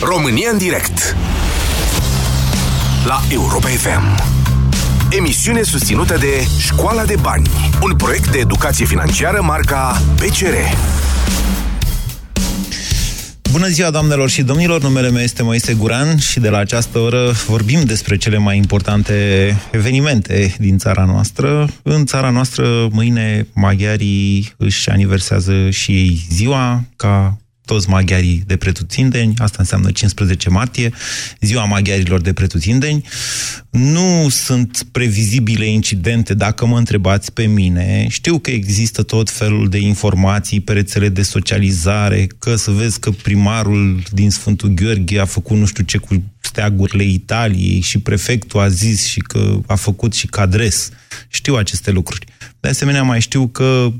România în direct La Europa FM Emisiune susținută de Școala de Bani Un proiect de educație financiară marca PCR Bună ziua, doamnelor și domnilor! Numele meu este Moise Guran și de la această oră vorbim despre cele mai importante evenimente din țara noastră. În țara noastră, mâine, maghiarii își aniversează și ei ziua, ca toți maghiarii de pretutindeni, asta înseamnă 15 martie, ziua maghiarilor de pretutindeni. Nu sunt previzibile incidente, dacă mă întrebați pe mine. Știu că există tot felul de informații pe rețele de socializare, că să vezi că primarul din Sfântul Gheorghe a făcut nu știu ce cu steagurile Italiei și prefectul a zis și că a făcut și cadres. Știu aceste lucruri. De asemenea, mai știu că Uh,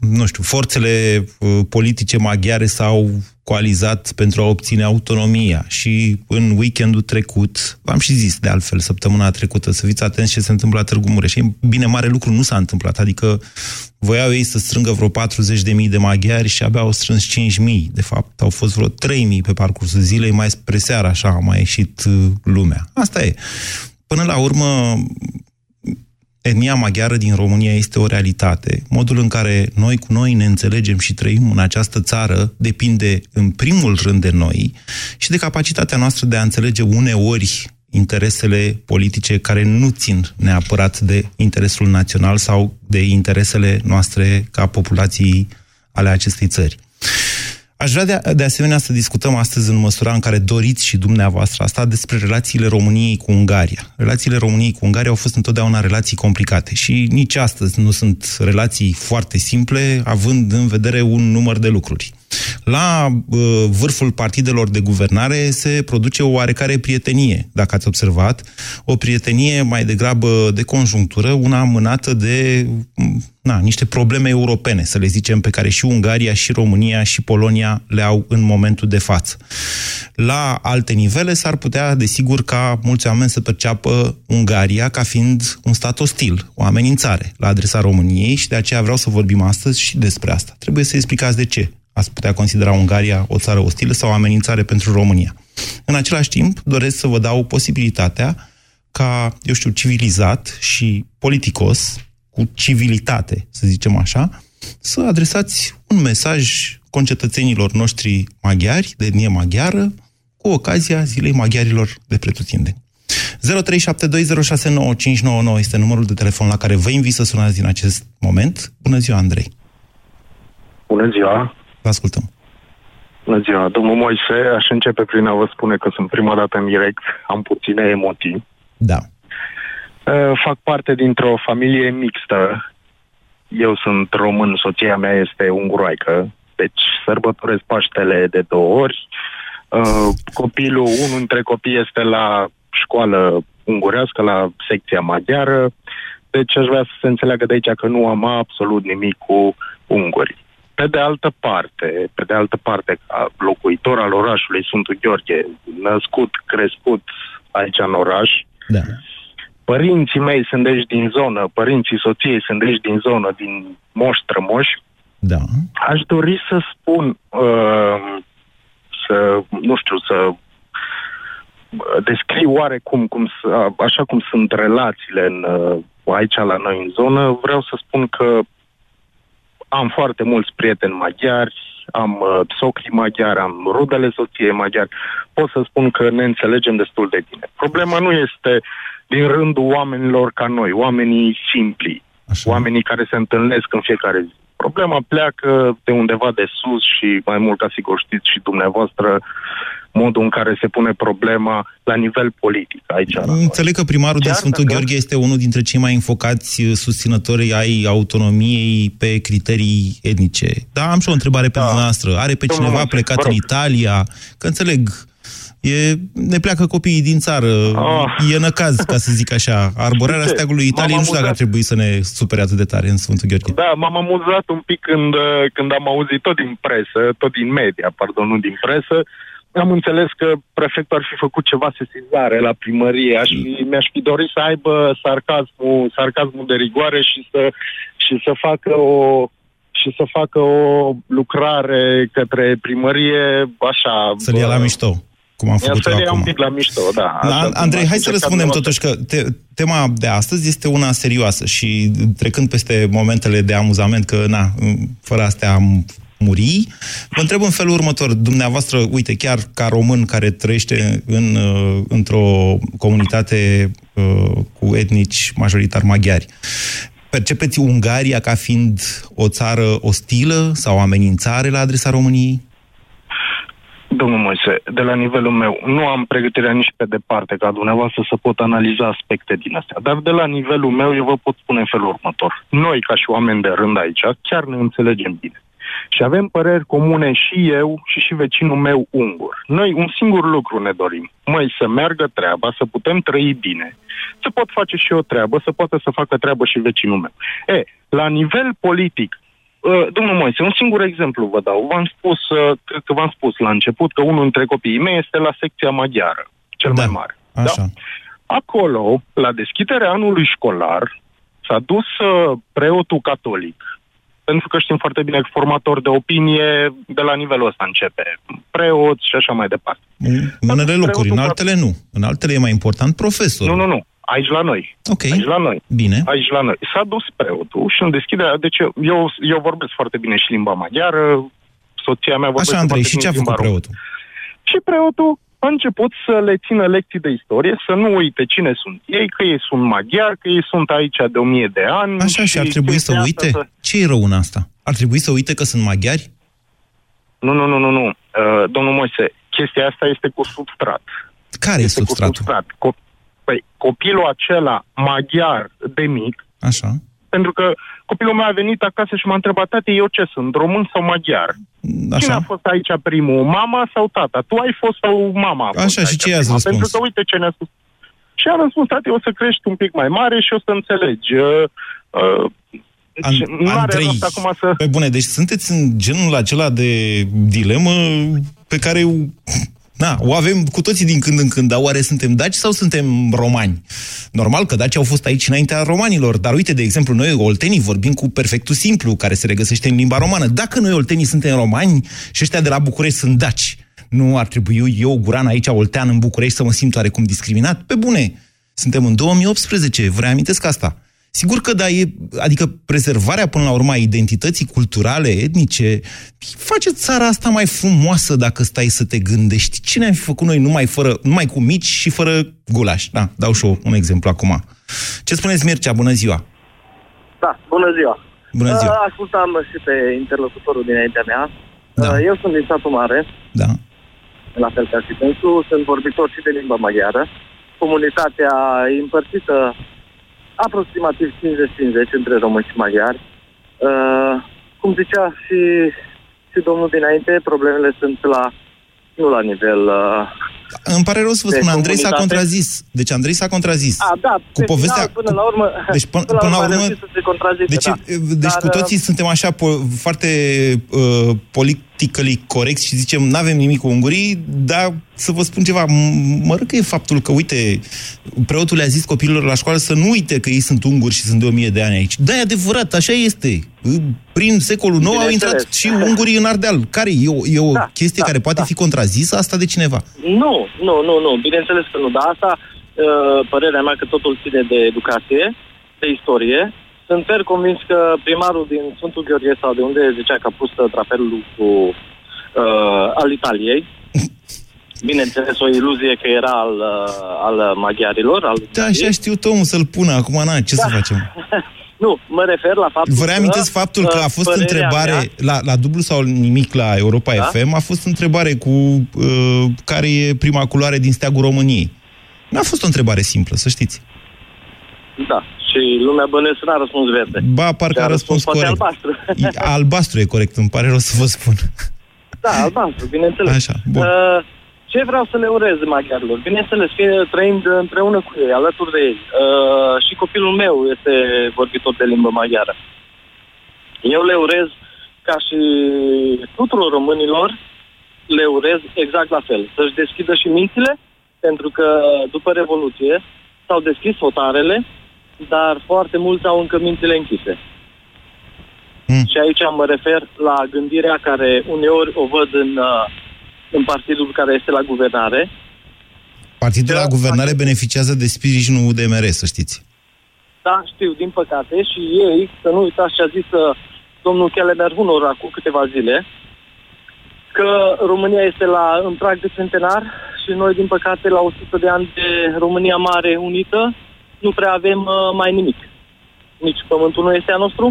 nu știu, forțele uh, politice maghiare s-au coalizat pentru a obține autonomia și în weekendul trecut, v-am și zis de altfel săptămâna trecută, să fiți atenți ce se întâmplă la Târgu Mureș. Bine, mare lucru nu s-a întâmplat, adică voiau ei să strângă vreo 40.000 de maghiari și abia au strâns 5.000. De fapt, au fost vreo 3.000 pe parcursul zilei, mai spre seara așa a mai ieșit uh, lumea. Asta e. Până la urmă, etnia maghiară din România este o realitate. Modul în care noi cu noi ne înțelegem și trăim în această țară depinde în primul rând de noi și de capacitatea noastră de a înțelege uneori interesele politice care nu țin neapărat de interesul național sau de interesele noastre ca populații ale acestei țări. Aș vrea de, de asemenea să discutăm astăzi în măsura în care doriți și dumneavoastră asta despre relațiile României cu Ungaria. Relațiile României cu Ungaria au fost întotdeauna relații complicate și nici astăzi nu sunt relații foarte simple, având în vedere un număr de lucruri. La uh, vârful partidelor de guvernare se produce o oarecare prietenie, dacă ați observat, o prietenie mai degrabă de conjunctură, una mânată de na, niște probleme europene, să le zicem, pe care și Ungaria, și România, și Polonia le au în momentul de față. La alte nivele s-ar putea, desigur, ca mulți oameni să perceapă Ungaria ca fiind un stat ostil, o amenințare la adresa României și de aceea vreau să vorbim astăzi și despre asta. Trebuie să explicați de ce ați putea considera Ungaria o țară ostilă sau o amenințare pentru România. În același timp, doresc să vă dau posibilitatea ca, eu știu, civilizat și politicos, cu civilitate, să zicem așa, să adresați un mesaj concetățenilor noștri maghiari, de etnie maghiară, cu ocazia Zilei Maghiarilor de pretutindeni. 0372069599 este numărul de telefon la care vă invit să sunați din acest moment. Bună ziua, Andrei! Bună ziua! Vă ascultăm. Bună ziua, domnul Moise. Aș începe prin a vă spune că sunt prima dată în direct, am puține emoții. Da. Uh, fac parte dintr-o familie mixtă. Eu sunt român, soția mea este unguroaică, deci sărbătoresc Paștele de două ori. Uh, copilul, unul dintre copii este la școală ungurească, la secția maghiară, deci aș vrea să se înțeleagă de aici că nu am absolut nimic cu unguri. Pe de altă parte, pe de altă parte, ca locuitor al orașului Sfântul Gheorghe, născut, crescut aici în oraș, da. părinții mei sunt deci din zonă, părinții soției sunt deci din zonă, din moș trămoș, da. aș dori să spun, uh, să, nu știu, să descriu oarecum cum, așa cum sunt relațiile în, uh, aici la noi în zonă, vreau să spun că am foarte mulți prieteni maghiari, am uh, socrii maghiari, am rudele soției maghiari. Pot să spun că ne înțelegem destul de bine. Problema nu este din rândul oamenilor ca noi, oamenii simpli, Așa. oamenii care se întâlnesc în fiecare zi. Problema pleacă de undeva de sus și mai mult ca sigur știți și dumneavoastră modul în care se pune problema la nivel politic aici. Înțeleg că primarul Chiar din Sfântul dacă... Gheorghe este unul dintre cei mai înfocați susținători ai autonomiei pe criterii etnice. Da, am și o întrebare da. pentru noastră. Are pe Domnul cineva plecat în Italia? Că înțeleg, E, ne pleacă copiii din țară, oh. e năcaz, ca să zic așa. Arborarea steagului Italiei, nu știu dacă ar trebui să ne supere atât de tare în Sfântul Gheorghe. Da, m-am amuzat un pic când, când am auzit tot din presă, tot din media, pardon, nu din presă, am înțeles că prefectul ar fi făcut ceva sesizare la primărie Aș, mi-aș fi dorit să aibă sarcasmul, sarcasmul de rigoare și să, și să facă o, și să facă o lucrare către primărie, așa... Să-l ia la mișto cum am făcut eu acum. un pic la mișto, da. da Andrei, hai să răspundem totuși că te, tema de astăzi este una serioasă și trecând peste momentele de amuzament, că na, fără astea am muri, vă întreb în felul următor. Dumneavoastră, uite, chiar ca român care trăiește în, uh, într-o comunitate uh, cu etnici majoritar maghiari, percepeți Ungaria ca fiind o țară ostilă sau amenințare la adresa României? Domnul Moise, de la nivelul meu, nu am pregătirea nici pe departe ca dumneavoastră să pot analiza aspecte din astea, dar de la nivelul meu eu vă pot spune în felul următor. Noi, ca și oameni de rând aici, chiar ne înțelegem bine. Și avem păreri comune și eu și și vecinul meu ungur. Noi un singur lucru ne dorim. Măi, să meargă treaba, să putem trăi bine. Să pot face și o treabă, să poată să facă treabă și vecinul meu. E, la nivel politic, Uh, domnul Moise, un singur exemplu vă dau. V-am spus, uh, cred că v-am spus la început că unul dintre copiii mei este la secția maghiară, cel da. mai mare. Așa. Da? Acolo, la deschiderea anului școlar, s-a dus uh, preotul catolic, pentru că știm foarte bine că formator de opinie de la nivelul ăsta începe. Preot și așa mai departe. În unele locuri, în altele nu. În altele e mai important profesor. Nu, nu, nu. Aici la noi. Ok. Aici la noi. Bine. Aici la noi. S-a dus preotul și în deschiderea... Deci eu, eu vorbesc foarte bine și limba maghiară, soția mea vorbește Așa, Andrei, și ce a făcut preotul? Și preotul a început să le țină lecții de istorie, să nu uite cine sunt ei, că ei sunt maghiari, că ei sunt aici de o mie de ani. Așa, și, și ar trebui să uite? Să... Ce e rău în asta? Ar trebui să uite că sunt maghiari? Nu, nu, nu, nu, nu. Uh, domnul Moise, chestia asta este cu substrat. Care este e substratul? Cu substrat. Co- Păi copilul acela maghiar de mic, Așa. Pentru că copilul meu a venit acasă și m-a întrebat, tati, eu ce sunt, român sau maghiar? Așa. Cine a fost aici primul, mama sau tata? Tu ai fost sau mama a fost Așa, și ce ați răspuns? Pentru că uite ce ne-a spus. Și am răspuns, tati, o să crești un pic mai mare și o să înțelegi. Uh, uh, deci, An- Andrei, acum să... pe bune, deci sunteți în genul acela de dilemă pe care Na, o avem cu toții din când în când, dar oare suntem daci sau suntem romani? Normal că daci au fost aici înaintea romanilor, dar uite, de exemplu, noi oltenii vorbim cu perfectul simplu, care se regăsește în limba romană. Dacă noi oltenii suntem romani și ăștia de la București sunt daci, nu ar trebui eu, Guran, aici, oltean, în București, să mă simt oarecum discriminat? Pe bune, suntem în 2018, vă reamintesc asta. Sigur că da, e, adică prezervarea până la urmă a identității culturale, etnice, face țara asta mai frumoasă dacă stai să te gândești. Cine am fi făcut noi numai, fără, numai cu mici și fără gulaș? Da, dau și eu un exemplu acum. Ce spuneți, Mircea? Bună ziua! Da, bună ziua! Bună ziua! Uh, ascultam și pe interlocutorul dinaintea mea. Da. Uh, eu sunt din satul mare. Da. La fel ca și pentru, sunt vorbitor și de limba maghiară. Comunitatea e împărțită aproximativ 50-50 între români și maghiari. Uh, cum zicea și, și domnul dinainte, problemele sunt la nu la nivel... Uh, Îmi pare rău să vă spun, Andrei s-a contrazis. Deci Andrei s-a contrazis. A, da, cu povestea, până la urmă, deci, până, până, la urmă, să se deci, da. deci Dar, cu toții uh, suntem așa po- foarte uh, politically corect și zicem nu avem nimic cu ungurii, dar să vă spun ceva, mă rog că e faptul că, uite, preotul le-a zis copiilor la școală să nu uite că ei sunt unguri și sunt de o mie de ani aici. Da, e adevărat, așa este. Prin secolul IX au intrat și ungurii în Ardeal. Care e o, e o da, chestie da, care poate da. fi contrazisă asta de cineva? Nu, nu, nu, nu. Bineînțeles că nu. Dar asta, uh, părerea mea că totul ține de educație, de istorie. Sunt fer convins că primarul din Sfântul Gheorghe sau de unde zicea că a pus trapelul cu uh, al Italiei, bineînțeles, o iluzie că era al, uh, al maghiarilor. Al da, așa știu omul să-l pună. Acum, na, ce da. să facem? Nu, mă refer la faptul Vă reamintesc că, faptul că a fost întrebare, mea... la, la dublu sau nimic la Europa da? FM, a fost întrebare cu uh, care e prima culoare din steagul României. Nu a fost o întrebare simplă, să știți. Da, și lumea bănuiesc n-a răspuns verde. Ba, parcă a, a răspuns, răspuns corect. albastru. albastru e corect, îmi pare rău să vă spun. Da, albastru, bineînțeles. Așa, bun. Uh, ce vreau să le urez maghiarilor? Bineînțeles, fie trăind împreună cu ei, alături de ei. Uh, și copilul meu este vorbitor de limbă maghiară. Eu le urez, ca și tuturor românilor, le urez exact la fel. Să-și deschidă și mințile, pentru că după Revoluție s-au deschis fotarele, dar foarte mulți au încă mințile închise. Mm. Și aici mă refer la gândirea care uneori o văd în, uh, în partidul care este la guvernare. Partidul la guvernare beneficiază de sprijinul UDMR, să știți. Da, știu, din păcate. Și ei, să nu uitați ce a zis uh, domnul Kellemer Hunor acum câteva zile, că România este la în prag de centenar și noi, din păcate, la 100 de ani de România Mare Unită, nu prea avem uh, mai nimic. Nici pământul nu este a nostru,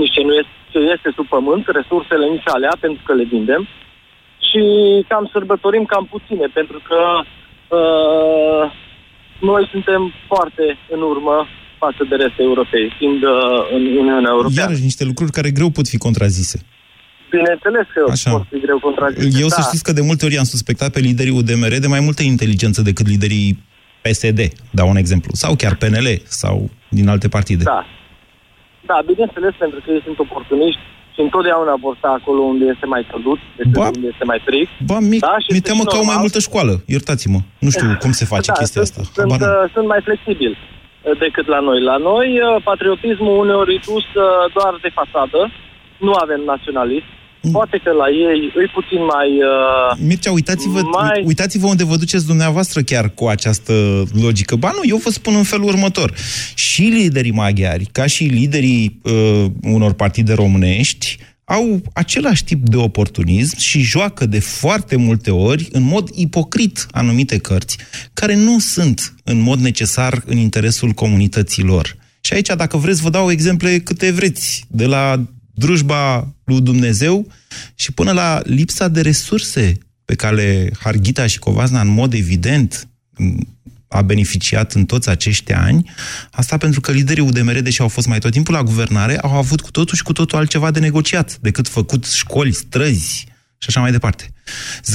nici ce nu este, ce este sub pământ, resursele nici alea, pentru că le vindem. Și cam sărbătorim cam puține, pentru că uh, noi suntem foarte în urmă față de restul europei, fiind uh, în Uniunea Europeană. Iarăși niște lucruri care greu pot fi contrazise. Bineînțeles că Așa. pot fi greu contrazise. Eu da. să știți că de multe ori am suspectat pe liderii UDMR de mai multă inteligență decât liderii PSD, dau un exemplu, sau chiar PNL, sau din alte partide. Da, da, bineînțeles, pentru că ei sunt oportuniști și întotdeauna vor sta acolo unde este mai călduț decât ba, unde este mai frig. Ba, mi, da? mi teamă că au mai multă școală, iertați-mă. Nu știu cum se face da, chestia sunt, asta. Sunt, uh, sunt mai flexibil uh, decât la noi. La noi, uh, patriotismul uneori e dus doar de fațadă, nu avem naționalism, Mm. Poate că la ei îi puțin mai... Uh, Mircea, uitați-vă, mai... uitați-vă unde vă duceți dumneavoastră chiar cu această logică. Ba nu, eu vă spun în felul următor. Și liderii maghiari, ca și liderii uh, unor partide românești, au același tip de oportunism și joacă de foarte multe ori, în mod ipocrit, anumite cărți, care nu sunt în mod necesar în interesul comunităților. Și aici, dacă vreți, vă dau exemple câte vreți, de la drujba lui Dumnezeu și până la lipsa de resurse pe care Harghita și Covazna în mod evident a beneficiat în toți acești ani, asta pentru că liderii UDMR, deși au fost mai tot timpul la guvernare, au avut cu totul și cu totul altceva de negociat decât făcut școli, străzi și așa mai departe. 0372069599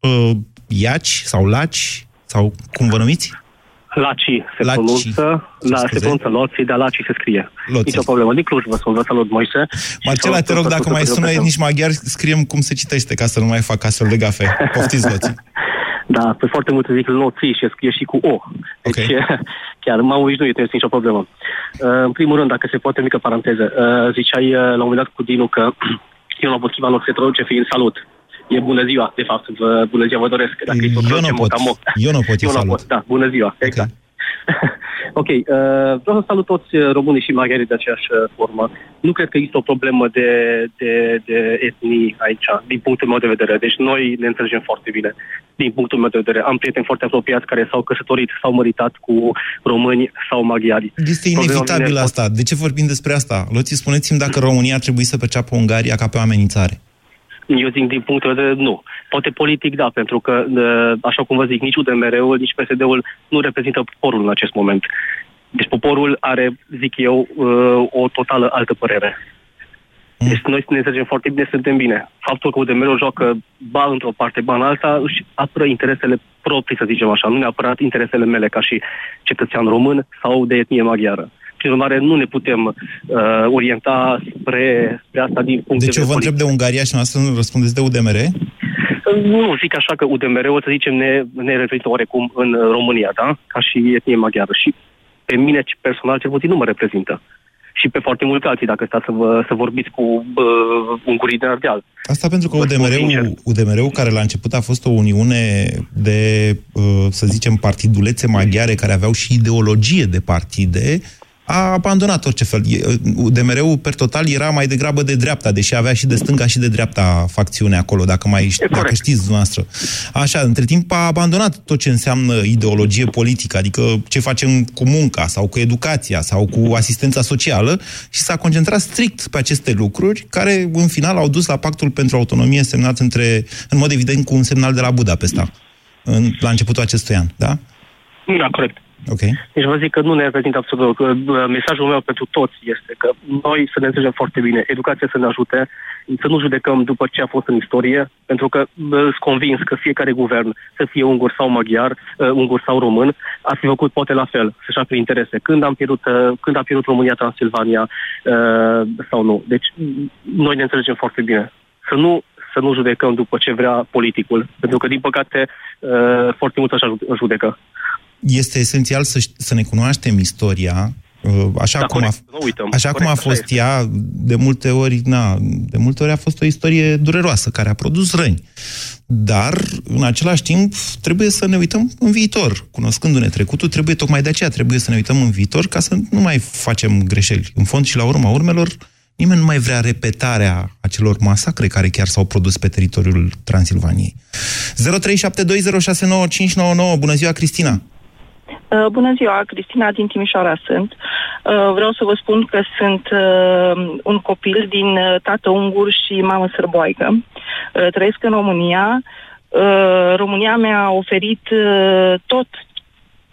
uh, Iaci sau Laci sau cum vă numiți? Laci se Laci. pronunță, la, se pronunță Loții, dar Laci se scrie. Loții. Nici o problemă. Din Cluj vă spun, vă salut, Moise. Marcela, te rog, dacă mai sună nici maghiar, scriem cum se citește, ca să nu mai fac astfel de gafe. Poftiți, Loții. Da, pe foarte multe zic Loții și scrie și cu O. Deci, okay. chiar, m-am obișnuit, nu este nicio problemă. Uh, în primul rând, dacă se poate, mică paranteză. Uh, ziceai uh, la un moment dat cu Dinu că eu n-am potriva lor se traduce fiind salut. E bună ziua, de fapt. Vă, bună ziua, vă doresc. Dacă eu, nu pot. eu nu pot. Eu nu pot. Da, bună ziua. Okay. Exact. ok, uh, vreau să salut toți uh, românii și maghiarii de aceeași uh, formă. Nu cred că există o problemă de, de, de etnii aici, din punctul meu de vedere. Deci noi ne înțelegem foarte bine, din punctul meu de vedere. Am prieteni foarte apropiați care s-au căsătorit, s-au măritat cu români sau maghiari. Este inevitabil asta. De ce vorbim despre asta? Loți, spuneți-mi dacă România ar trebui să perceapă Ungaria ca pe o amenințare. Eu zic din punctul de vedere, nu. Poate politic, da, pentru că, așa cum vă zic, nici UDMR-ul, nici PSD-ul nu reprezintă poporul în acest moment. Deci poporul are, zic eu, uh, o totală altă părere. Mm. Deci noi ne înțelegem foarte bine, suntem bine. Faptul că UDMR-ul joacă ba într-o parte, ba în alta, își apără interesele proprii, să zicem așa, nu neapărat interesele mele ca și cetățean român sau de etnie maghiară. Prin urmare, nu ne putem uh, orienta spre, spre asta din punct deci de vedere Deci eu vă întreb de Ungaria și noastră nu răspundeți de UDMR? Nu, zic așa că UDMR-ul, să zicem, ne, ne reprezintă oarecum în România, da? Ca și etnie maghiară. Și pe mine personal, cel puțin, nu mă reprezintă și pe foarte mulți alții, dacă stați să, vă, să vorbiți cu uh, ungurii de Ardeal. Asta pentru că UDMR-ul, UDMR-ul, care la început a fost o uniune de, uh, să zicem, partidulețe maghiare care aveau și ideologie de partide, a abandonat orice fel. UDMR-ul, per total, era mai degrabă de dreapta, deși avea și de stânga și de dreapta facțiune acolo, dacă mai ști, dacă știți dumneavoastră. Așa, între timp a abandonat tot ce înseamnă ideologie politică, adică ce facem cu munca sau cu educația sau cu asistența socială și s-a concentrat strict pe aceste lucruri, care în final au dus la pactul pentru autonomie semnat între, în mod evident, cu un semnal de la Budapesta, în, la începutul acestui an, da? Da, corect. Okay. Deci vă zic că nu ne reprezintă absolut. Că mesajul meu pentru toți este că noi să ne înțelegem foarte bine, educația să ne ajute, să nu judecăm după ce a fost în istorie, pentru că sunt convins că fiecare guvern, să fie ungur sau maghiar, uh, ungur sau român, ar fi făcut poate la fel, să-și apre interese. Când, am pierdut, uh, când a pierdut România, Transilvania uh, sau nu. Deci noi ne înțelegem foarte bine. Să nu să nu judecăm după ce vrea politicul, pentru că, din păcate, foarte mult așa judecă este esențial să, să ne cunoaștem istoria Uh, așa, da, cum, corect, a, uităm, așa corect, cum a fost ea, de multe ori, na, de multe ori a fost o istorie dureroasă, care a produs răni. Dar, în același timp, trebuie să ne uităm în viitor. Cunoscându-ne trecutul, trebuie tocmai de aceea trebuie să ne uităm în viitor ca să nu mai facem greșeli. În fond și la urma urmelor, nimeni nu mai vrea repetarea acelor masacre care chiar s-au produs pe teritoriul Transilvaniei. 0372069599. Bună ziua, Cristina! Uh, bună ziua, Cristina din Timișoara sunt. Uh, vreau să vă spun că sunt uh, un copil din tată ungur și mamă sărboaică. Trăiesc în România. România mi-a oferit tot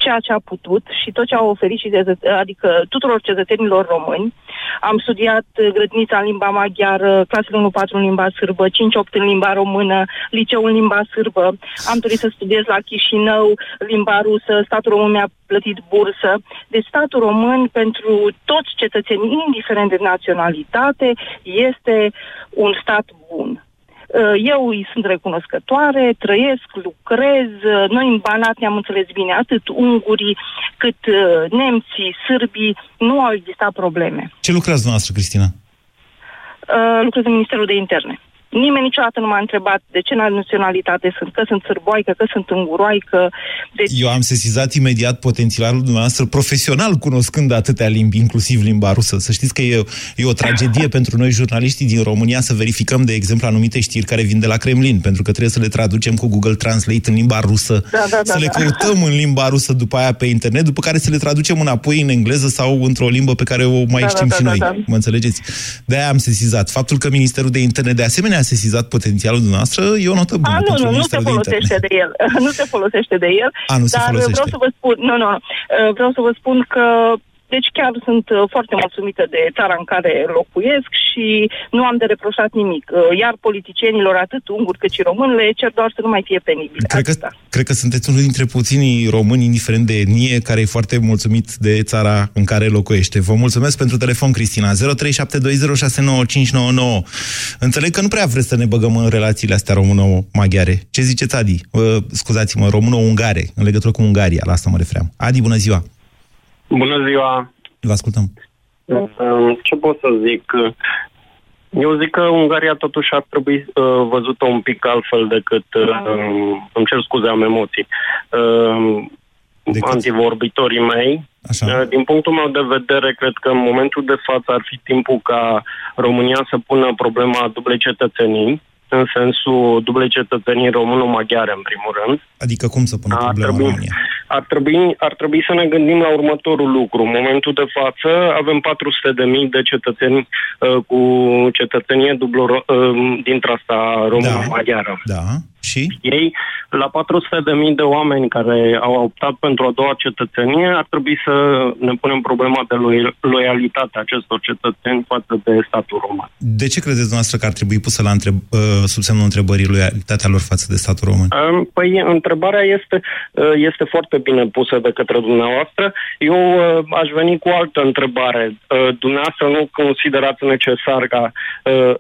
ceea ce a putut și tot ce a oferit și de, adică tuturor cetățenilor români. Am studiat grădinița în limba maghiară, clasele 1-4 în limba sârbă, 5-8 în limba română, liceul în limba sârbă. Am dorit să studiez la Chișinău limba rusă, statul român mi-a plătit bursă. Deci statul român pentru toți cetățenii, indiferent de naționalitate, este un stat bun. Uh, eu îi sunt recunoscătoare, trăiesc, lucrez. Uh, noi în Banat ne-am înțeles bine, atât ungurii cât uh, nemții, sârbii, nu au existat probleme. Ce lucrați dumneavoastră, Cristina? Lucrez în Ministerul de Interne. Nimeni niciodată nu m-a întrebat de ce naționalitate sunt, că sunt sârboaică, că sunt înguroaică. Deci... Eu am sesizat imediat potențialul dumneavoastră profesional, cunoscând atâtea limbi, inclusiv limba rusă. Să știți că e, e o tragedie pentru noi jurnaliștii din România să verificăm, de exemplu, anumite știri care vin de la Kremlin, pentru că trebuie să le traducem cu Google Translate în limba rusă, da, da, da, să le da. căutăm în limba rusă după aia pe internet, după care să le traducem înapoi în engleză sau într-o limbă pe care o mai da, știm da, și da, noi. Da, da. Mă înțelegeți? De-aia am sesizat. Faptul că Ministerul de Interne de asemenea a sesizat potențialul dumneavoastră, e o notă bună. A, nu, nu, nu se folosește de, de el. nu se folosește de el. A, nu dar se folosește. vreau să vă spun, nu, nu, nu. Vreau să vă spun că deci chiar sunt uh, foarte mulțumită de țara în care locuiesc și nu am de reproșat nimic. Uh, iar politicienilor, atât unguri cât și români, le cer doar să nu mai fie penibili. Cred că, cred că sunteți unul dintre puținii români, indiferent de etnie, care e foarte mulțumit de țara în care locuiește. Vă mulțumesc pentru telefon, Cristina. 0372069599. Înțeleg că nu prea vreți să ne băgăm în relațiile astea româno-maghiare. Ce ziceți, Adi? Uh, scuzați-mă, româno-ungare, în legătură cu Ungaria, la asta mă refeream. Adi, bună ziua! Bună ziua! Vă ascultăm. Ce pot să zic? Eu zic că Ungaria totuși ar trebui uh, văzută un pic altfel decât... Uh, îmi cer scuze, am emoții. Uh, decât? Antivorbitorii mei. Așa. Uh, din punctul meu de vedere, cred că în momentul de față ar fi timpul ca România să pună problema dublei cetățenii în sensul dublei cetățenii româno-maghiare, în primul rând. Adică cum să pună ar problema trebui, România? Ar trebui, ar trebui să ne gândim la următorul lucru. În momentul de față avem 400 de mii de cetățeni uh, cu cetățenie dublă uh, dintre asta română-maghiară. Da. Și? Ei, la 400 de mii de oameni care au optat pentru a doua cetățenie, ar trebui să ne punem problema de lo- loialitate acestor cetățeni față de statul român. De ce credeți dumneavoastră că ar trebui pusă la întreb, uh, sub semnul întrebării loialitatea lor față de statul român? Um, păi, întrebarea este, uh, este foarte bine pusă de către dumneavoastră. Eu uh, aș veni cu o altă întrebare. Dumneavoastră nu considerați necesar ca,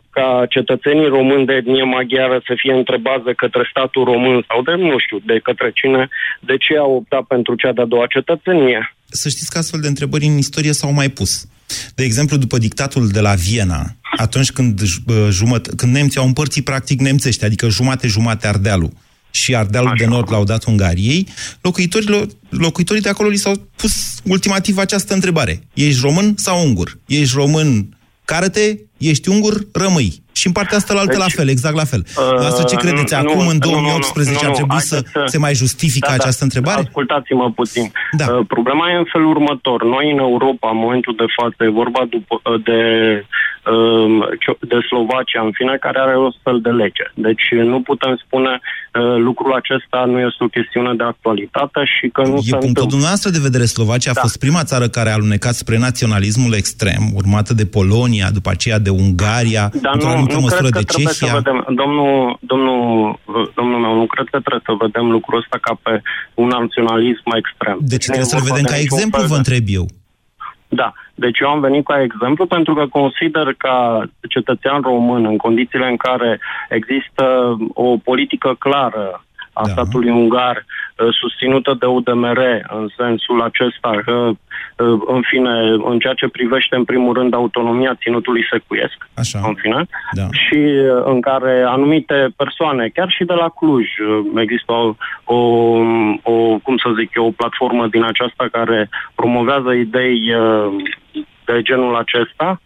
ca cetățenii români de etnie maghiară să fie întrebați de către statul român sau de, nu știu, de către cine, de ce au optat pentru cea de-a doua cetățenie? Să știți că astfel de întrebări în istorie s-au mai pus. De exemplu, după dictatul de la Viena, atunci când, jumăt, când nemții au împărțit practic nemțește, adică jumate-jumate Ardealul, și Ardealul Așa. de Nord l-au dat Ungariei, locuitorilor, locuitorii de acolo li s-au pus ultimativ această întrebare. Ești român sau ungur? Ești român, care-te, ești ungur, rămâi. Și în partea asta la altă deci, la fel, exact la fel. Uh, Asta ce credeți? Nu, Acum, în 2018, nu, nu, ar trebui să, să se mai justifică da, această întrebare? Ascultați-mă puțin. Da. Uh, problema e în felul următor. Noi, în Europa, în momentul de față, e vorba după, uh, de, uh, de Slovacia, în fine, care are o fel de lege. Deci nu putem spune uh, lucrul acesta nu este o chestiune de actualitate și că nu e se punctul întâmplă. dumneavoastră de vedere, Slovacia da. a fost prima țară care a alunecat spre naționalismul extrem, urmată de Polonia, după aceea de Ungaria, Dar într-o nu, anumită nu măsură cred de că trebuie Cehia. Să vedem, domnul, domnul, domnul meu, nu cred că trebuie să vedem lucrul ăsta ca pe un naționalism extrem. Deci trebuie să-l vedem ca exemplu, vă întreb eu. Da, deci eu am venit ca exemplu pentru că consider ca cetățean român, în condițiile în care există o politică clară a Da. statului ungar uh, susținută de UDMR în sensul acesta că, uh, în fine, în ceea ce privește în primul rând autonomia ținutului secuiesc, Așa. în fine, Da. și uh, în care anumite persoane, chiar și de la Cluj, uh, există o, o, o cum să zic eu, o platformă din aceasta care promovează idei uh, de genul acesta.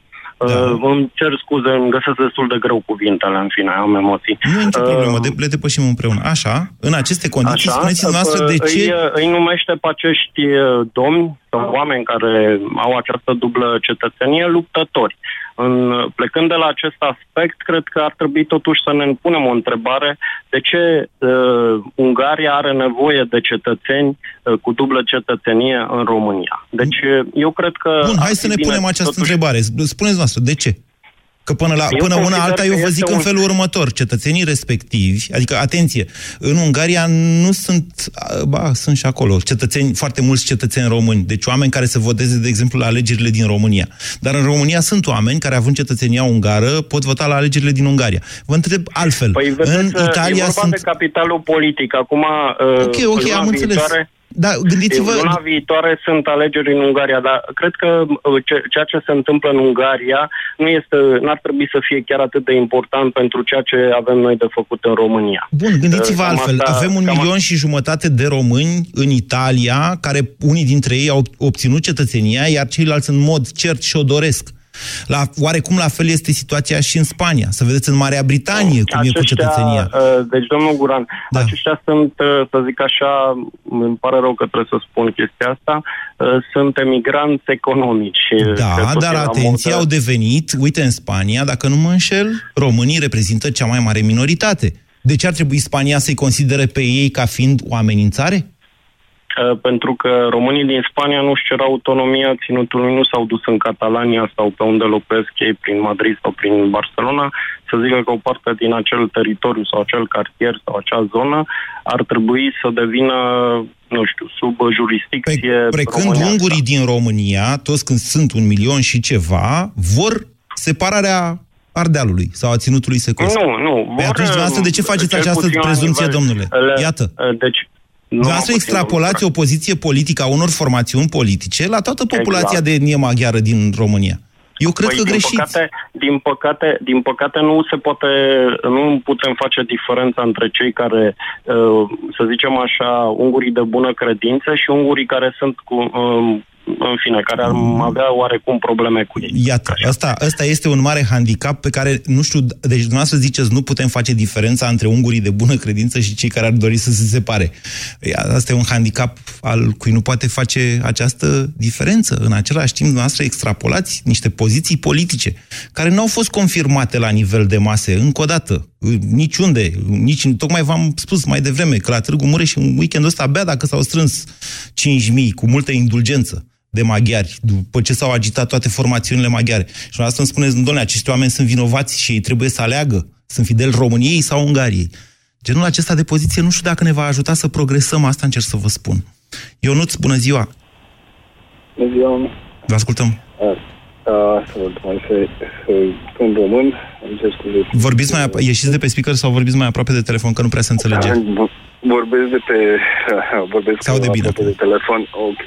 Da. Uh, îmi cer scuze, îmi găsesc destul de greu cuvintele, în fine, am emoții. Nu e nicio Uh, problemă, de, le depășim împreună. Așa, în aceste condiții, Așa, spuneți noastră de ce... Îi, îi numește pe acești uh, domni sau oameni care au această dublă cetățenie luptători. În, plecând de la acest aspect, cred că ar trebui totuși să ne punem o întrebare de ce uh, Ungaria are nevoie de cetățeni uh, cu dublă cetățenie în România. Deci uh, eu cred că... Bun, ar hai fi să ne bine punem această totuși- întrebare. Spuneți noastră, de ce? Că până, la, Eu până una consider alta că eu vă este zic în un- felul următor. Cetățenii respectivi, adică, atenție, în Ungaria nu sunt, ba, sunt și acolo, cetățeni, foarte mulți cetățeni români, deci oameni care să voteze, de exemplu, la alegerile din România. Dar în România sunt oameni care, având cetățenia ungară, pot vota la alegerile din Ungaria. Vă întreb altfel. Păi, vedeți, în e Italia vorba sunt... de capitalul politic. Acum, uh, Ok, ok, luna am înțeles. Viitoare- Da, gândiți-vă... Luna viitoare sunt alegeri în Ungaria, dar cred că uh, ce, ceea ce se întâmplă în Ungaria nu este, n-ar trebui să fie chiar atât de important pentru ceea ce avem noi de făcut în România. Bun, gândiți-vă Uh, cam altfel. asta- Avem un cam milion și jumătate de români în Italia, care unii dintre ei au obținut cetățenia, iar ceilalți în mod cert și-o doresc. La, oarecum la fel este situația și în Spania. Să vedeți în Marea Britanie cum e cu cetățenia. uh, Deci, domnul Guran, Da. da. aceștia sunt, uh, să zic așa, îmi pare rău că trebuie să spun chestia asta, uh, sunt emigranți economici. uh, Da, că tot dar e la atenție, modă. au devenit, uite, în Spania, dacă nu mă înșel, românii reprezintă cea mai mare minoritate. De ce ar trebui Spania să-i considere pe ei ca fiind o amenințare? Uh, pentru că românii din Spania nu-și cer autonomia ținutului, nu s-au dus în Catalania sau pe unde locuiesc ei, prin Madrid sau prin Barcelona, să zică că o parte din acel teritoriu sau acel cartier sau acea zonă ar trebui să devină, nu știu, sub jurisdicție Pe, precând românească. ungurii din România, toți când sunt un milion și ceva, vor separarea Ardealului sau a ținutului secuiesc. Nu, nu. Păi atunci, dumneavoastră, de ce faceți cel această puțin la prezumție, nivel- domnule? le- Iată. Deci, nu am Dumneavoastră puțin extrapolați o poziție politică a unor formațiuni politice la toată populația Exact. de etnie maghiară din România. Eu cred Păi, că din greșiți. Păcate, din, păcate, din păcate nu se poate, nu putem face diferența între cei care, uh, să zicem așa, ungurii de bună credință și ungurii care sunt cu, um, în fine, care ar avea oarecum probleme cu ei. Iată, asta, asta este un mare handicap pe care, nu știu, deci dumneavoastră ziceți, nu putem face diferența între ungurii de bună credință și cei care ar dori să se separe. Ia, Asta e un handicap al cui nu poate face această diferență. În același timp, dumneavoastră extrapolați niște poziții politice care nu au fost confirmate la nivel de mase, încă o dată, niciunde, nici, tocmai v-am spus mai devreme că la Târgu Mureș în weekendul ăsta abia dacă s-au strâns 5.000 cu multă indulgență de maghiari, după ce s-au agitat toate formațiunile maghiare. Și la asta îmi spuneți, domnule, acești oameni sunt vinovați și ei trebuie să aleagă. Sunt fideli României sau Ungariei. Genul acesta de poziție nu știu dacă ne va ajuta să progresăm, asta încerc să vă spun. Ionuț, bună ziua! Bună ziua. Vă ascultăm. Salut, mai să, să, sunt român, îmi cer scuze. Vorbiți mai, ap- ieșiți de pe speaker sau vorbiți mai aproape de telefon, că nu prea se înțelege. Vorbesc de pe... Vorbesc Se aude bine aproape de telefon. Ok.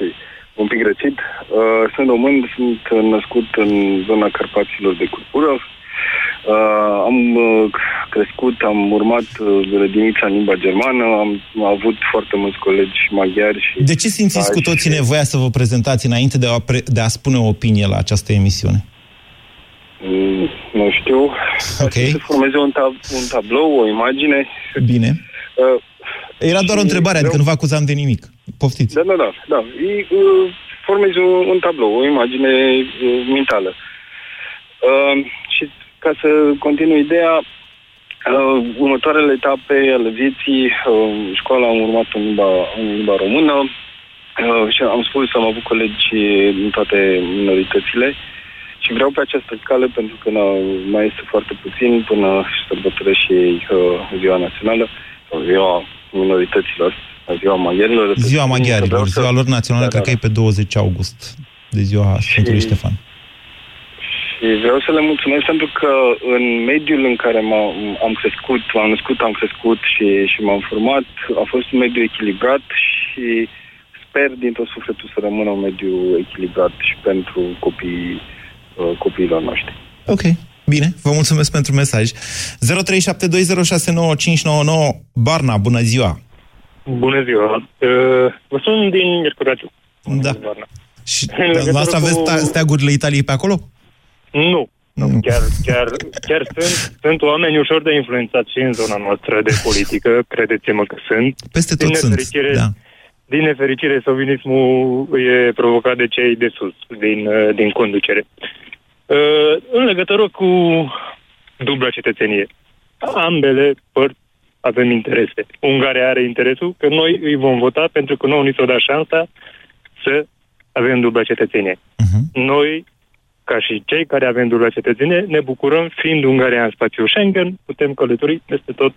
Un pic răcit. Uh, sunt român, sunt născut în zona Carpaților de Curcură. Uh, am uh, crescut, am urmat uh, grădinița în limba germană, am avut foarte mulți colegi maghiari și... De ce simțiți cu toții nevoia să vă prezentați înainte de a, pre- de a spune o opinie la această emisiune? Mm, nu știu. Ok. Să formeze un, tab- un tablou, o imagine. Bine. Uh, Era doar o și întrebare, adică vreau- nu vă acuzam de nimic. Poftiți. Da, da, da. da. E, uh, formezi un, un tablou, o imagine uh, mentală. Uh, și ca să continui ideea, uh, următoarele etape ale vieții, uh, școala am urmat în limba, în limba română uh, și am spus, am avut colegi din toate minoritățile și vreau pe această cale pentru că na, mai este foarte puțin până sărbătoresc și ei uh, ziua națională sau ziua minorităților, ziua maghiarilor. Ziua Vreau maghiarilor, să- ziua lor națională, Da, cred da, că e pe 20 august, de ziua Sfântului Ștefan. Și vreau să le mulțumesc pentru că în mediul în care m- am crescut, m-am născut, am crescut și, și m-am format, a fost un mediu echilibrat și sper din tot sufletul să rămână un mediu echilibrat și pentru copiii, uh, copiilor noștri. Ok. Bine, vă mulțumesc pentru mesaj. 0372069599 Barna, bună ziua! Bună ziua! Uh, vă sun din Miercurațiu. Da. Și dumneavoastră aveți cu... steagurile Italiei pe acolo? Nu. Nu. Chiar, chiar, chiar sunt, sunt oameni ușor de influențați și în zona noastră de politică, credeți-mă că sunt. Peste tot din sunt, da. Din nefericire, sovinismul e provocat de cei de sus, din, uh, din conducere. Uh, în legătură cu dubla cetățenie, ambele părți avem interese. Ungaria are interesul că noi îi vom vota pentru că nu ni s-o da șansa să avem dubla cetățenie. Uh-huh. Noi, ca și cei care avem dubla cetățenie, ne bucurăm, fiind Ungaria în spațiul Schengen, putem călători peste tot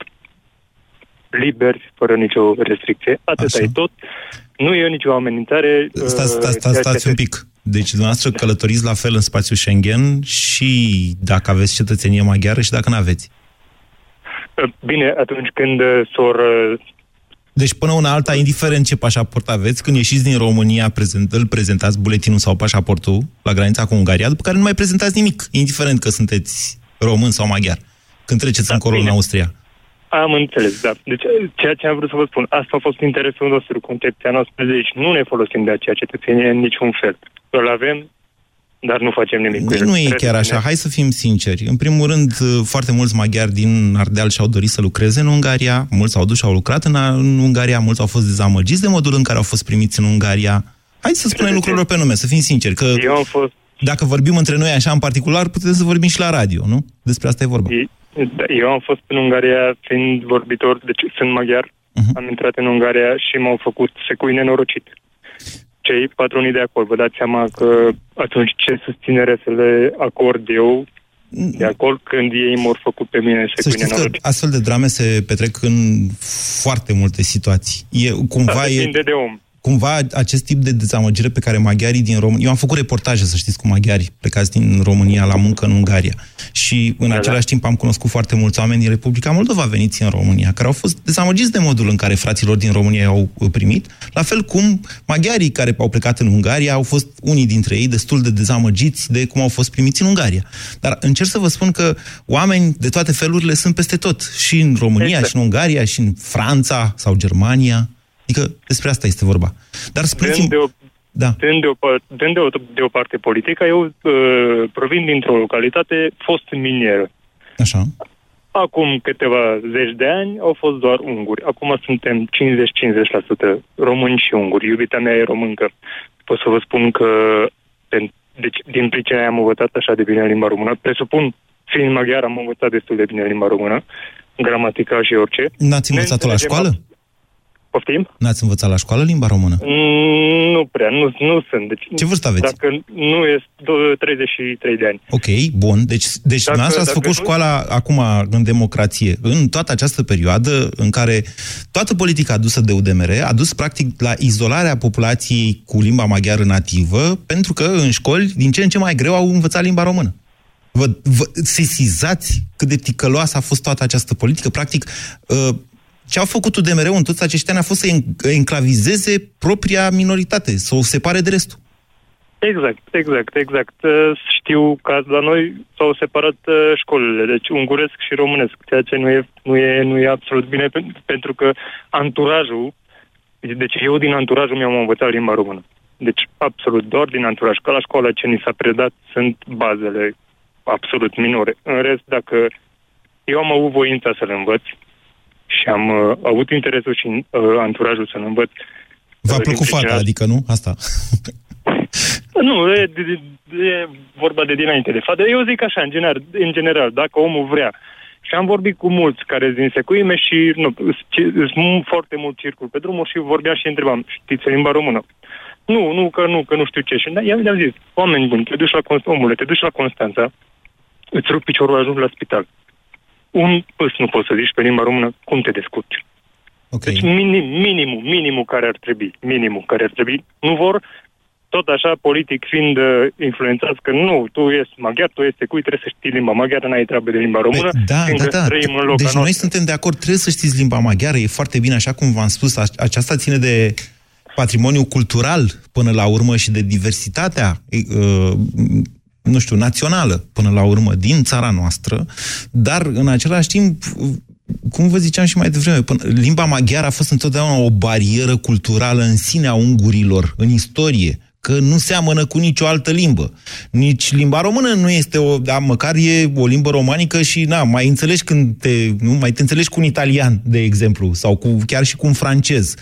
liberi, fără nicio restricție. Atâta e tot. Nu e nicio amenințare. Stați, stați, stați, uh, stați un pic. Deci dumneavoastră călătoriți la fel în spațiul Schengen și dacă aveți cetățenie maghiară și dacă nu aveți. Uh, bine, atunci când uh, s-or... Deci până una alta, indiferent ce pașaport aveți, când ieșiți din România, prezent, îl prezentați buletinul sau pașaportul la granița cu Ungaria, după care nu mai prezentați nimic, indiferent că sunteți român sau maghiar, când treceți da, încolo bine. în Austria. Am înțeles, da. Deci ceea ce am vrut să vă spun, asta a fost interesul nostru, concepția noastră, deci nu ne folosim de aceea cetățenie în niciun fel. Îl avem, dar nu facem nimic cu el. Nu e chiar așa, hai să fim sinceri. În primul rând, foarte mulți maghiari din Ardeal și-au dorit să lucreze în Ungaria, mulți au dus și au lucrat în, în Ungaria, mulți au fost dezamăgiți de modul în care au fost primiți în Ungaria. Hai să spunem lucrurilor pe nume, să fim sinceri, că Eu am fost... dacă vorbim între noi așa în particular, putem să vorbim și la radio, nu? Despre asta e vorba. Da, eu am fost în Ungaria fiind vorbitor, deci sunt maghiar, uh-huh. am intrat în Ungaria și m-au făcut secui nenorocit. Cei patroni de acolo, vă dați seama că atunci ce susținere să le acord eu de acord când ei m-au făcut pe mine să știți că astfel de drame se petrec în foarte multe situații. E, cumva da, e... de om cumva acest tip de dezamăgire pe care maghiarii din România... Eu am făcut reportaje, să știți, cu maghiari plecați din România la muncă în Ungaria. Și în da, da. același da. timp am cunoscut foarte mulți oameni din Republica Moldova veniți în România, care au fost dezamăgiți de modul în care fraților din România au primit, la fel cum maghiarii care au plecat în Ungaria au fost unii dintre ei destul de dezamăgiți de cum au fost primiți în Ungaria. Dar încerc să vă spun că oameni de toate felurile sunt peste tot, și în România, exact. și în Ungaria, și în Franța sau Germania. Adică despre asta este vorba. Dar spuneți de o, da. Dând de o, dând de o, de o parte politică, eu uh, provin dintr-o localitate fost minieră. Așa. Acum câteva zeci de ani au fost doar unguri. Acum suntem 50-50% români și unguri. Iubita mea e româncă. Pot să vă spun că deci, din pricina am învățat așa de bine limba română. Presupun, fiind maghiar, am învățat destul de bine limba română, gramatica și orice. N-ați învățat-o la școală? Poftim? N-ați învățat la școală limba română? Mm, nu prea, nu, nu sunt. Deci, Ce vârstă aveți? Dacă nu e 33 de ani. Ok, bun. Deci, deci dacă, dumneavoastră ați făcut nu... școala acum în democrație, în toată această perioadă în care toată politica adusă de UDMR a dus practic la izolarea populației cu limba maghiară nativă, pentru că în școli din ce în ce mai greu au învățat limba română. Vă, vă sesizați cât de ticăloasă a fost toată această politică? Practic, uh, ce au făcut UDMR în toți acești ani a fost să enclavizeze propria minoritate, să o separe de restul. Exact, exact, exact. Uh, știu că la noi s-au separat uh, școlile, deci unguresc și românesc, ceea ce nu e, nu e, nu e absolut bine, pentru că anturajul, deci eu din anturajul mi-am învățat limba română. Deci absolut doar din anturaj. Ca la școală ce ni s-a predat sunt bazele absolut minore. În rest, dacă eu am avut voința să le învăț, și am uh, avut interesul și uh, anturajul să-l învăț. V-a plăcut fata, adică nu? Asta. nu, e, e, e vorba de dinainte de fată. Eu zic așa, în general, în general, dacă omul vrea, și am vorbit cu mulți care sunt din secuime și nu, sunt foarte mult circul pe drumuri și vorbea și întrebam, știți limba română? Nu, nu, că nu, că nu știu ce. Și i-am zis, oameni buni, te duci la Constanța, omule, te duci la Constanța, îți rup piciorul, ajung la spital un pâs nu poți să zici pe limba română, cum te descurci? Okay. Deci minim, minimul, minimul care ar trebui, minimul care ar trebui, nu vor tot așa, politic fiind uh, influențați că nu, tu ești maghiar, tu ești cui, trebuie să știi limba maghiară, n-ai treabă de limba română. Păi, da, da, da. Trăim în Deci noastră. noi suntem de acord, trebuie să știți limba maghiară, e foarte bine, așa cum v-am spus, a- aceasta ține de patrimoniu cultural până la urmă și de diversitatea uh, nu știu, națională până la urmă din țara noastră, dar în același timp cum vă ziceam și mai devreme, până, limba maghiară a fost întotdeauna o barieră culturală în sine a ungurilor, în istorie, că nu seamănă cu nicio altă limbă. Nici limba română nu este o, da, măcar e o limbă romanică și, na, mai înțelegi când te, nu, mai te înțelegi cu un italian, de exemplu, sau cu, chiar și cu un francez.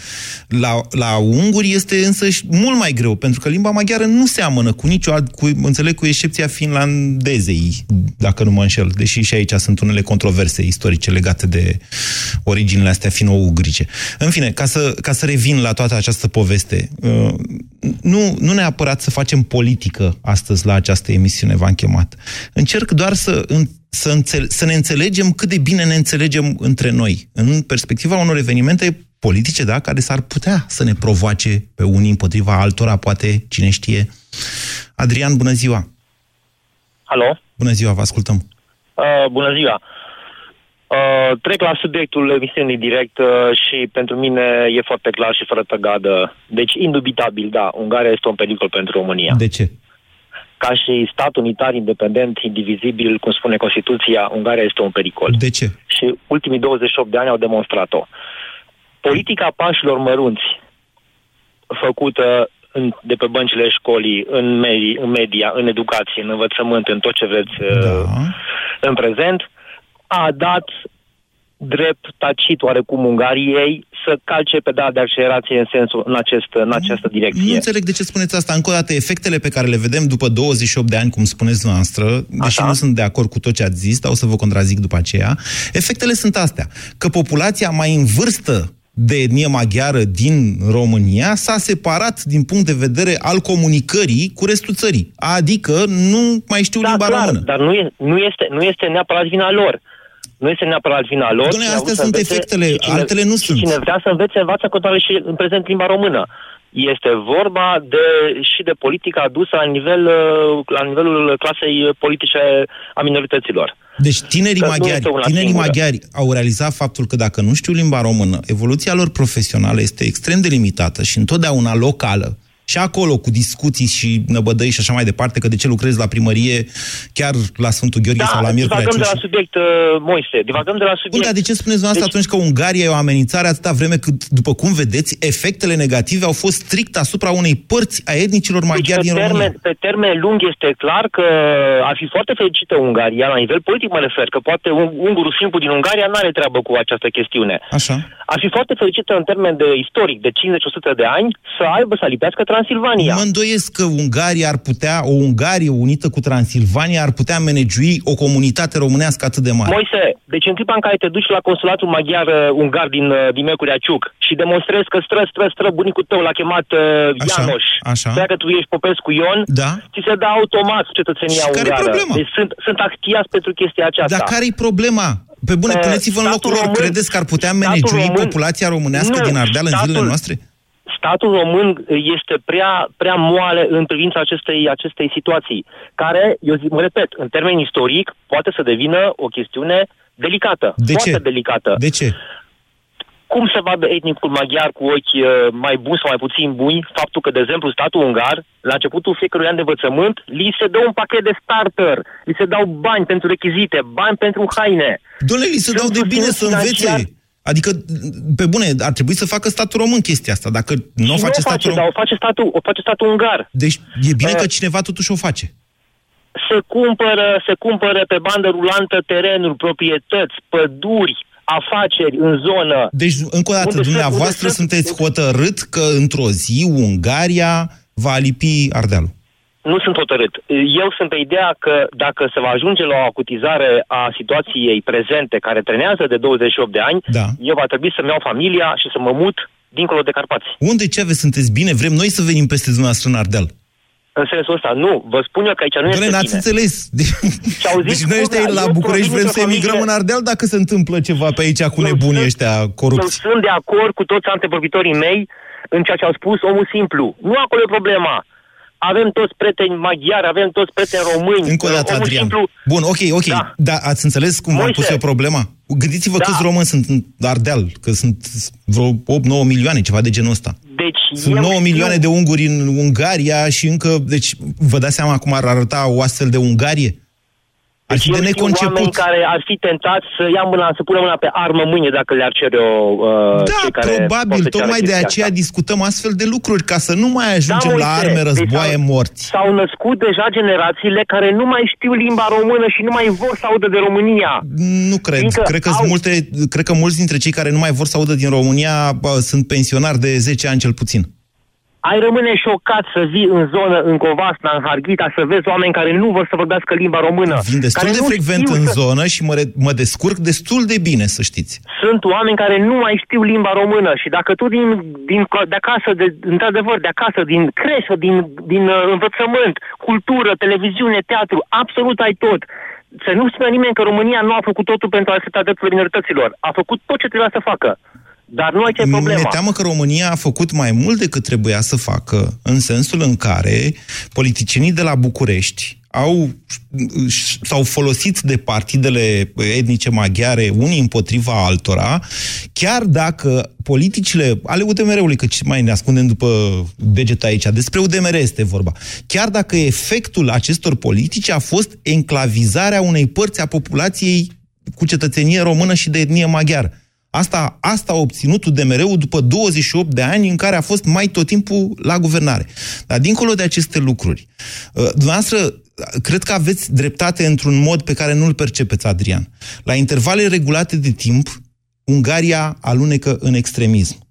La, la unguri este însă și mult mai greu, pentru că limba maghiară nu seamănă cu nicio alt, cu, înțeleg, cu excepția finlandezei, dacă nu mă înșel, deși și aici sunt unele controverse istorice legate de originile astea fino-ugrice. În fine, ca să, ca să revin la toată această poveste, uh, nu, nu neapărat să facem politică astăzi la această emisiune, v-am chemat. Încerc doar să, în, să, înțel, să ne înțelegem cât de bine ne înțelegem între noi, în perspectiva unor evenimente politice, da, care s-ar putea să ne provoace pe unii împotriva altora, poate, cine știe. Adrian, bună ziua! Alo? Bună ziua, vă ascultăm! Uh, bună ziua! Uh, trec la subiectul emisiunii direct uh, și pentru mine e foarte clar și fără tăgadă. Deci, indubitabil, da, Ungaria este un pericol pentru România. De ce? Ca și stat unitar, independent, indivizibil, cum spune Constituția, Ungaria este un pericol. De ce? Și ultimii 28 de ani au demonstrat-o. Politica pașilor mărunți făcută în, de pe băncile școlii, în, medi, în media, în educație, în învățământ, în tot ce vreți Da. uh, în prezent, a dat drept tacit oarecum Ungariei să calce pedala de accelerație în sensul în, acest, în această direcție. Nu înțeleg de ce spuneți asta. Încă o dată, efectele pe care le vedem după 28 de ani, cum spuneți noastră, deși Așa. nu sunt de acord cu tot ce ați zis, dar o să vă contrazic după aceea, efectele sunt astea. Că populația mai în vârstă de etnie maghiară din România s-a separat din punct de vedere al comunicării cu restul țării. Adică nu mai știu da, limba clar, română. dar nu, e, nu, este, nu este neapărat vina lor. Nu este neapărat vina lor. Doamne, Cine a astea vrut să sunt învețe- efectele, și cine, altele nu și sunt. Cine vrea să învețe, învață continuare și în prezent limba română. Este vorba de, și de politica adusă la, nivel, uh, la nivelul clasei politice a minorităților. Deci tinerii Că nu maghiari, este una tinerii singură. maghiari au realizat faptul că dacă nu știu limba română, evoluția lor profesională este extrem de limitată și întotdeauna locală. Și acolo cu discuții și năbădăi și așa mai departe, că de ce lucrezi la primărie chiar la Sfântul Gheorghe sau la Miercurea divagăm de la Ciuș. subiect, uh, Moise, divagăm de la Bun, subiect. dar de ce spuneți dumneavoastră Deci- atunci că Ungaria e o amenințare atâta vreme cât, după cum vedeți, efectele negative au fost strict asupra unei părți a etnicilor maghiari deci, din pe, România? termen, pe termen lung este clar că ar fi foarte fericită Ungaria, la nivel politic mă refer, că poate un, ungurul simplu din Ungaria nu are treabă cu această chestiune. Așa. Ar fi foarte fericită în termen de istoric, de 50-100 de ani, să aibă să lipească Transilvania. Mă îndoiesc că Ungaria ar putea, o Ungarie unită cu Transilvania ar putea menejui o comunitate românească atât de mare. Moise, deci în clipa în care te duci la consulatul maghiar uh, ungar din, uh, din Miercurea Ciuc și demonstrezi că stră, stră, stră, bunicul tău l-a chemat uh, Așa, Ianoș, așa. dacă tu ești Popescu Ion, Da. ți se dă automat cetățenia Și care-i ungară. problema? Deci sunt, sunt actiați pentru chestia aceasta. Dar care-i problema? Pe bune, Uh, puneți-vă în statul locul lor. român- Credeți că ar putea statul menejui român- populația românească Nu, din Ardeal în statul- zilele noastre? Statul român este prea, prea moale în privința acestei, acestei situații, care, eu zic, mă repet, în termen istoric, poate să devină o chestiune delicată. De foarte ce? delicată. De ce? Cum se vadă etnicul maghiar cu ochi uh, mai buni sau mai puțin buni faptul că, de exemplu, statul ungar, la începutul fiecărui an de învățământ, li se dă un pachet de starter, li se dau bani pentru rechizite, bani pentru haine. Doamne, li se Sunt dau de bine susținut să învețe. Financiar. Adică, pe bune, ar trebui să facă statul român chestia asta. Dacă nu o Și face nu o face, statul dar român... o face statul, o face statul ungar. Deci e bine Uh, că cineva totuși o face. se cumpără, se cumpără pe bandă rulantă terenuri, proprietăți, păduri, afaceri în zonă. Deci, încă o dată, Unde se- dumneavoastră unde se- sunteți hotărât că într-o zi Ungaria va lipi Ardealul. Nu sunt hotărât. Eu sunt pe ideea că dacă se va ajunge la o acutizare a situației prezente care trenează de 28 de ani, Da. eu va trebui să-mi iau familia și să mă mut dincolo de Carpați. Unde ce aveți? Sunteți bine? Vrem noi să venim peste dumneavoastră în Ardeal. În sensul ăsta, nu. Vă spun eu că aici nu Doamne, este n-ați bine. înțeles. De- Și auziți Deci noi cum, ăștia eu la București provin vrem să dintr-o emigrăm familie- în Ardeal dacă se întâmplă ceva pe aici cu Eu nebunii sunt- ăștia Eu corupți. sunt de acord cu toți antevorbitorii mei în ceea ce au spus omul simplu. Nu acolo e problema. Avem toți prieteni maghiari, avem toți prieteni români. Încă o dată, Omul Adrian. Simplu, Bun, ok, ok. Da. Dar ați înțeles cum v-am Moise. pus eu problema? Gândiți-vă Da. câți români sunt în Ardeal, că sunt vreo 8-9 milioane, ceva de genul ăsta. deci Sunt eu 9 știu- milioane de unguri în Ungaria și încă... Deci, vă dați seama cum ar arăta o astfel de Ungarie? Ar fi Deci de eu știu oameni neconceput. care ar fi tentați să ia mâna, să pună mâna pe armă mâine dacă le-ar cere o... Uh, Da, cei care probabil, pot să ceară tocmai de chestia aceea asta. discutăm astfel de lucruri, ca să nu mai ajungem Da, la Moise, arme, deci războaie, s-au- morți. S-au născut deja generațiile care nu mai știu limba română și nu mai vor să audă de România. Nu cred. Fiindcă Cred că, au- sunt multe, cred că mulți dintre cei care nu mai vor să audă din România bă, sunt pensionari de 10 ani cel puțin. Ai rămâne șocat să vii în zonă, în Covasna, în Harghita, să vezi oameni care nu vor să vorbească limba română. Vin destul care de nu frecvent știu în să- zonă și mă, re- mă descurc destul de bine, să știți. Sunt oameni care nu mai știu limba română și dacă tu din, din de acasă, de, într-adevăr, de acasă, din creșă, din, din uh, învățământ, cultură, televiziune, teatru, absolut ai tot. Să nu spună nimeni că România nu a făcut totul pentru a respecta drepturile minorităților. A făcut tot ce trebuia să facă. Dar nu aici e problema. Mi-e teamă că România a făcut mai mult decât trebuia să facă, în sensul în care politicienii de la București au, s-au folosit de partidele etnice maghiare unii împotriva altora, chiar dacă politicile ale UDMR-ului, că ce mai ne ascundem după deget aici, despre UDMR este vorba, chiar dacă efectul acestor politici a fost enclavizarea unei părți a populației cu cetățenie română și de etnie maghiară. Asta, asta a obținut UDMR-ul după 28 de ani în care a fost mai tot timpul la guvernare. Dar dincolo de aceste lucruri, uh, dumneavoastră, cred că aveți dreptate într-un mod pe care nu-l percepeți, Adrian. La intervale regulate de timp, Ungaria alunecă în extremism.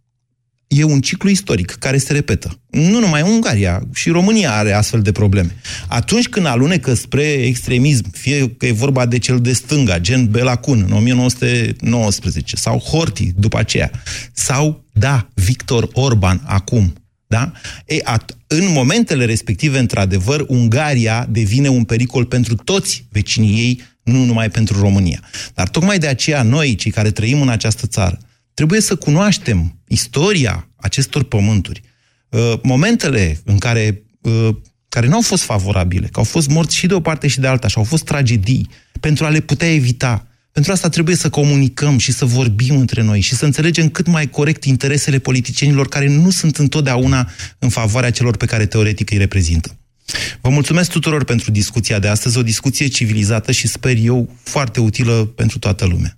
E un ciclu istoric care se repetă. Nu numai Ungaria, și România are astfel de probleme. Atunci când alunecă spre extremism, fie că e vorba de cel de stânga, gen Bela Kun în 1919, sau Horthy după aceea, sau, da, Victor Orban acum, da? E, at- în momentele respective, într-adevăr, Ungaria devine un pericol pentru toți vecinii ei, nu numai pentru România. Dar tocmai de aceea noi, cei care trăim în această țară, trebuie să cunoaștem istoria acestor pământuri, uh, momentele în care, uh, care nu au fost favorabile, că au fost morți și de o parte și de alta și au fost tragedii, pentru a le putea evita. Pentru asta trebuie să comunicăm și să vorbim între noi și să înțelegem cât mai corect interesele politicienilor care nu sunt întotdeauna în favoarea celor pe care teoretic îi reprezintă. Vă mulțumesc tuturor pentru discuția de astăzi, o discuție civilizată și sper eu foarte utilă pentru toată lumea.